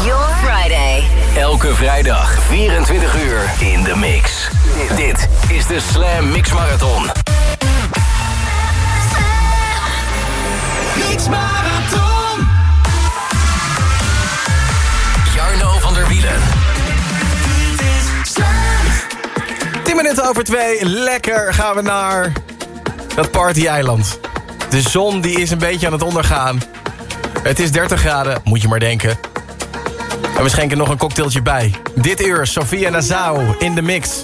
your Friday. Elke vrijdag 24 uur in de mix. Dit is de Slam Mix Marathon. Mix Marathon. Jarno van der Wielen. Dit is Slam. 10 minuten over twee. Lekker gaan we naar dat party-eiland. De zon die is een beetje aan het ondergaan. Het is 30 graden, moet je maar denken. En we schenken nog een cocktailtje bij. Dit uur, Sofia Nazao in de mix.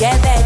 together.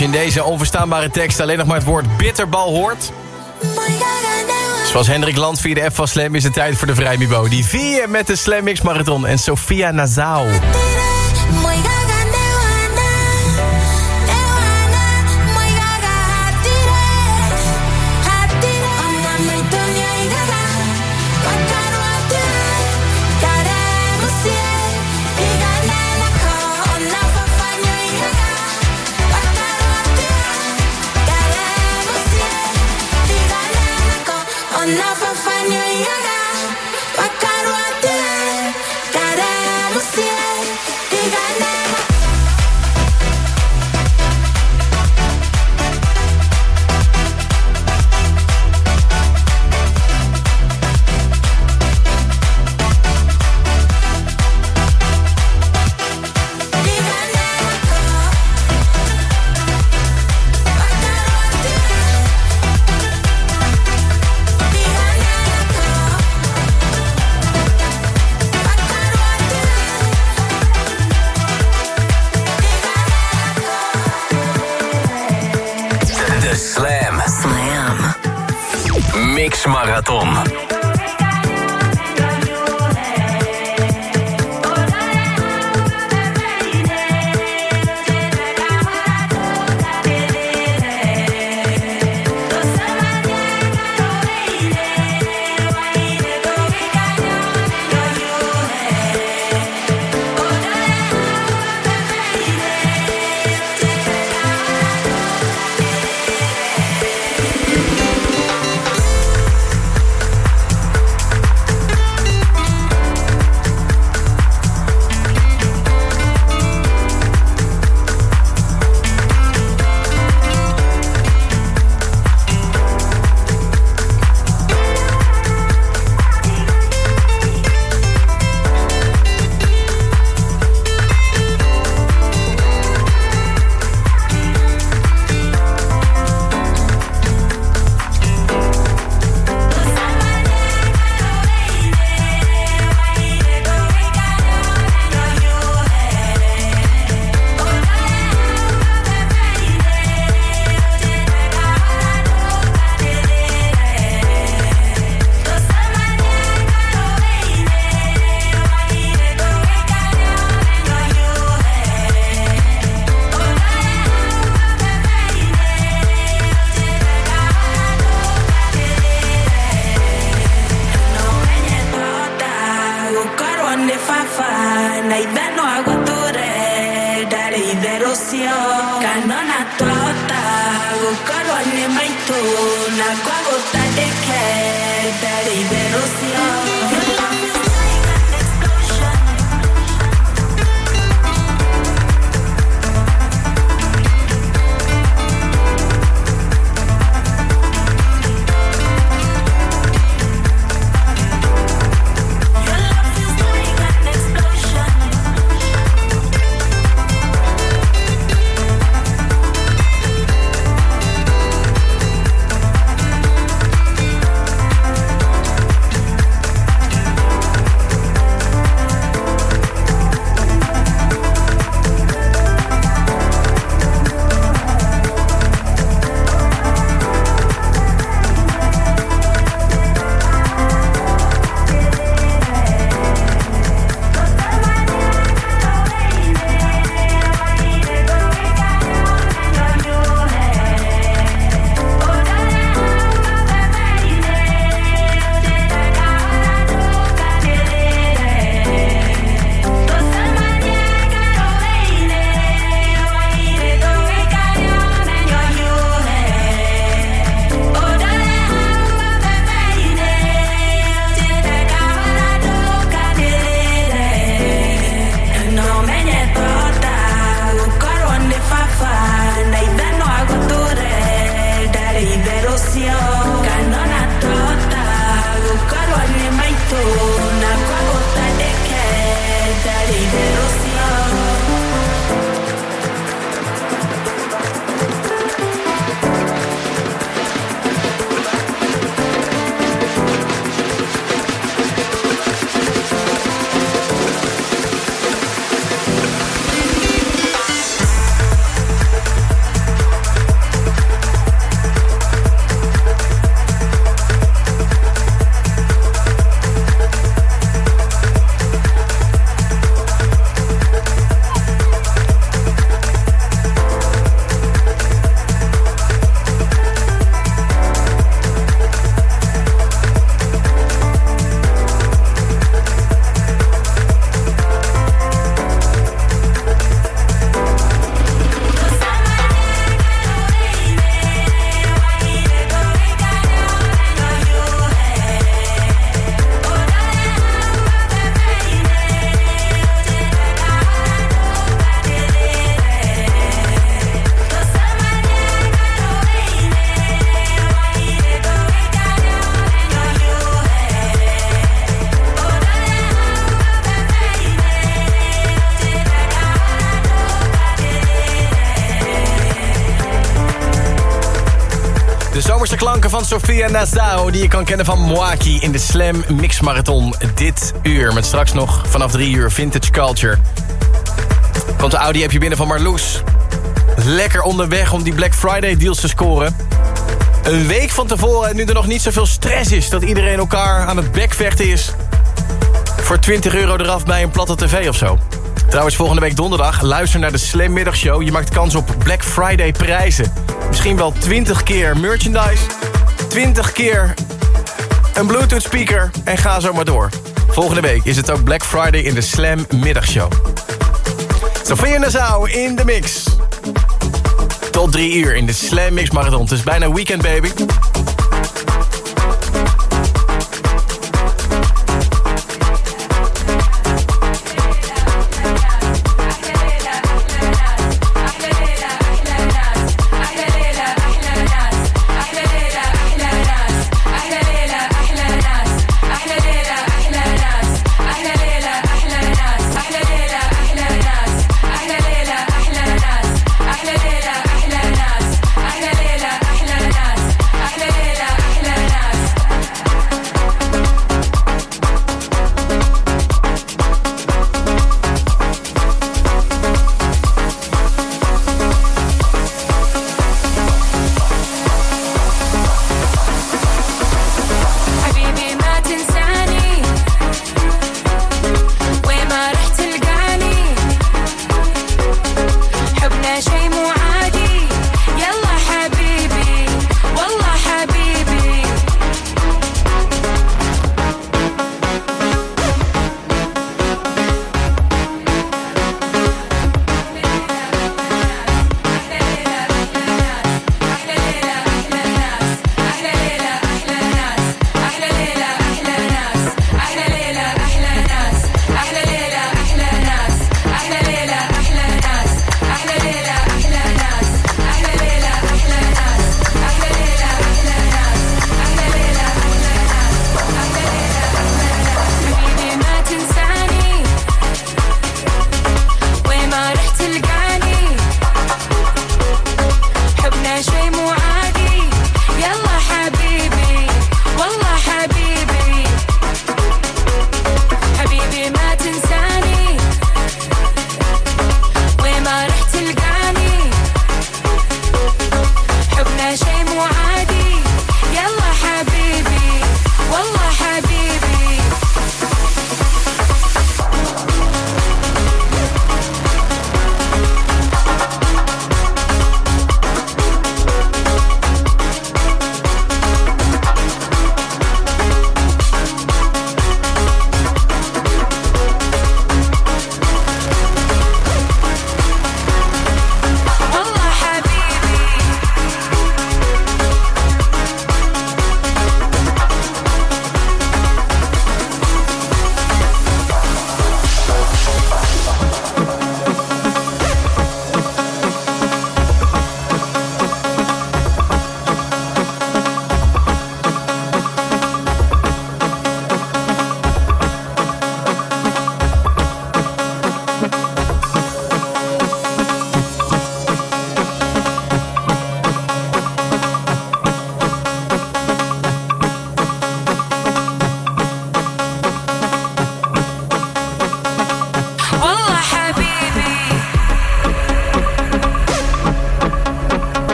Je in deze onverstaanbare tekst alleen nog maar het woord bitterbal hoort... Zoals Hendrik Land via de F van Slam is het tijd voor de Vrijmibo. Die vier met de Slam Mix Marathon en Sofia Nazau. Mix Marathon. Van Sofia Nassau... die je kan kennen van Moaki in de Slam Mix Marathon dit uur. Met straks nog vanaf drie uur Vintage Culture. Komt de Audi-appje binnen van Marloes. Lekker onderweg om die Black Friday deals te scoren. Een week van tevoren en nu er nog niet zoveel stress is... dat iedereen elkaar aan het bekvechten is... voor 20 euro eraf bij een platte tv of zo. Trouwens, volgende week donderdag, luister naar de Slam Middagshow. Je maakt kans op Black Friday prijzen. Misschien wel 20 keer merchandise, 20 keer een Bluetooth speaker en ga zo maar door. Volgende week is het ook Black Friday in de Slam Middagshow. Sofia Nassau in de mix. Tot drie uur in de Slam Mix Marathon. Het is bijna weekend, baby.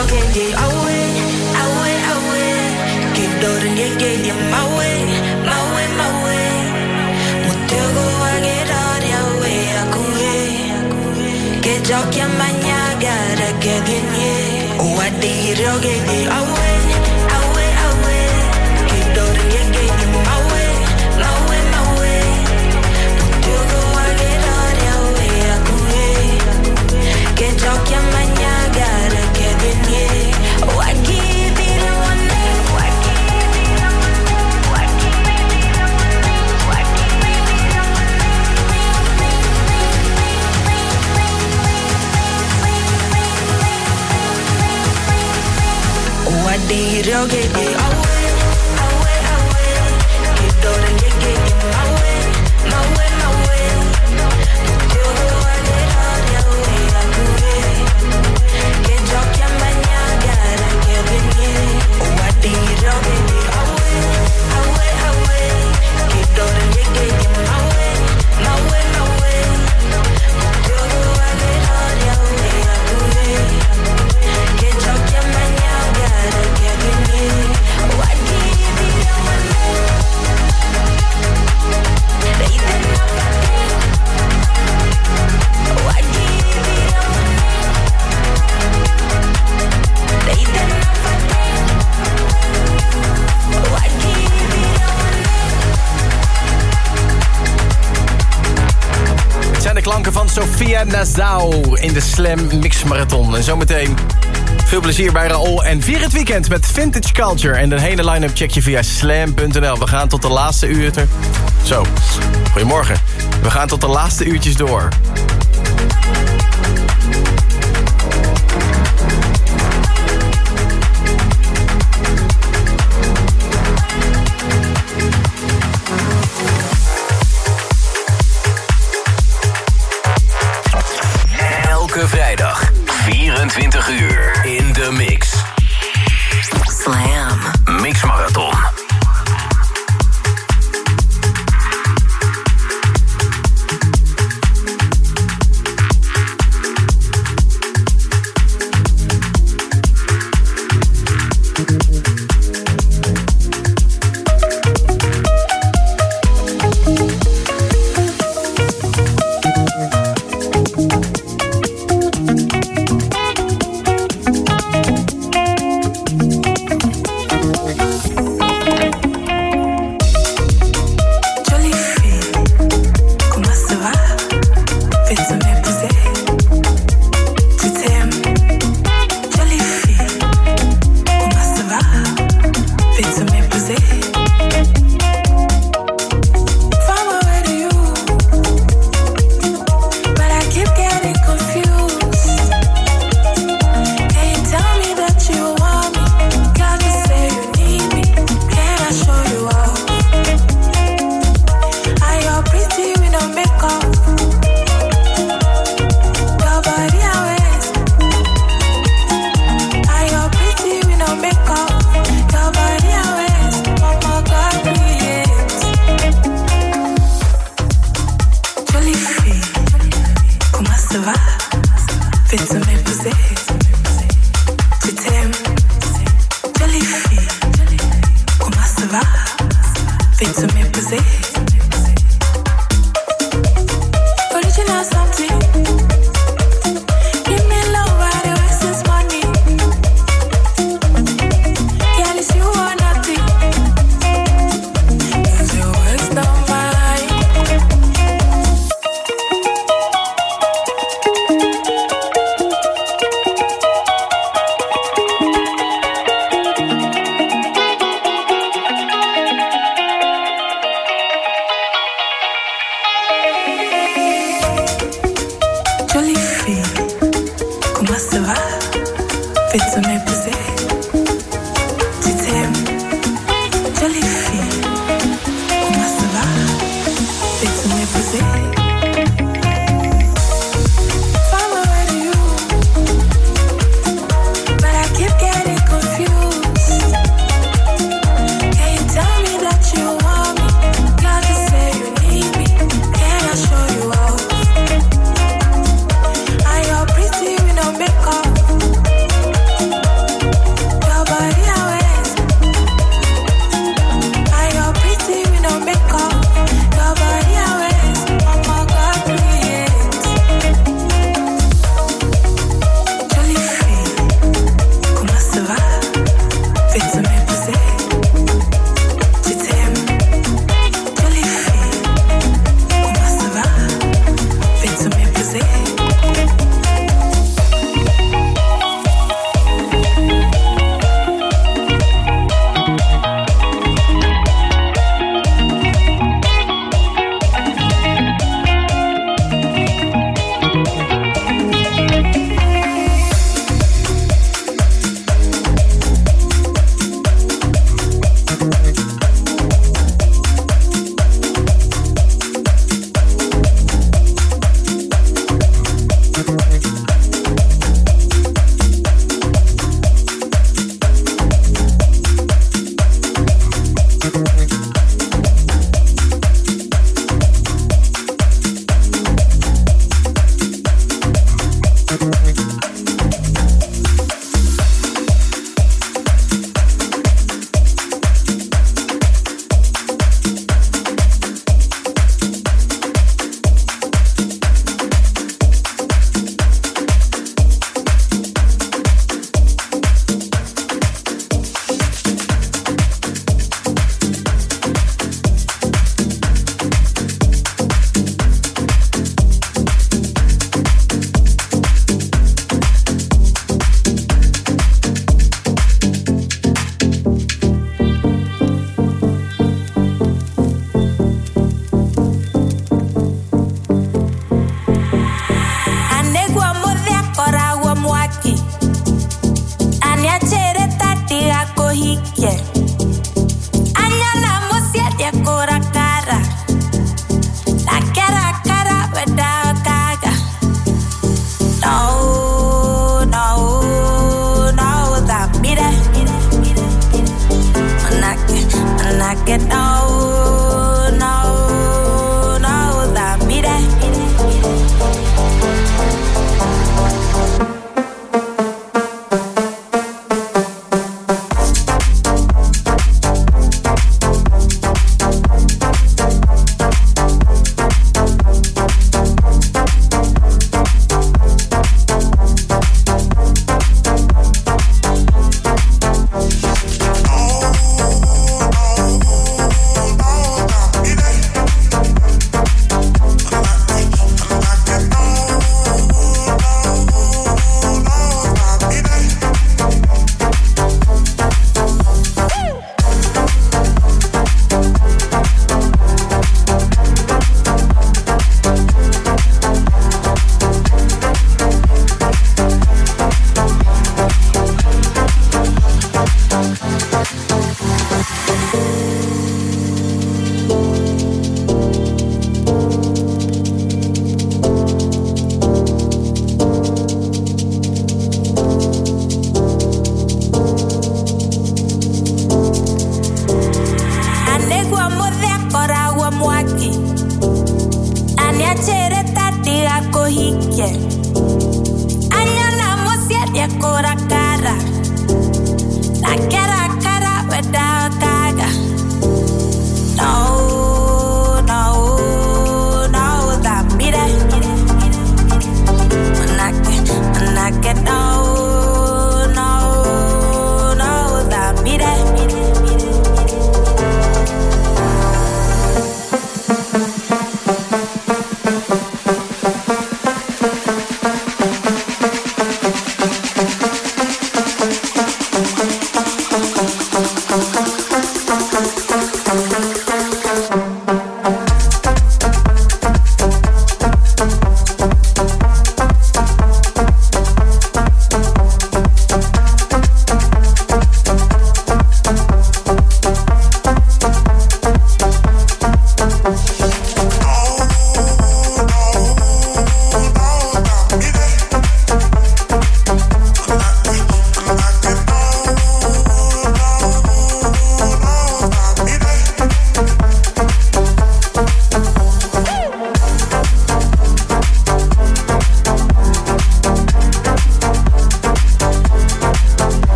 out, yeah, yeah, I win, I win, I win. Keep doing, yeah, yeah, yeah, my way, my way, my way. 못되고 하길 어려워, 아구해. 계속 야만 야가라, 개긴, yeah. 오와 뒤로 개긴, I win. need, okay, baby. Van Sofia Nazau in de Slam Mix Marathon. En zometeen veel plezier bij Raoul en vier het weekend met Vintage Culture. En de hele line-up check je via slam.nl. We gaan tot de laatste uur... Te... Zo, goedemorgen. We gaan tot de laatste uurtjes door.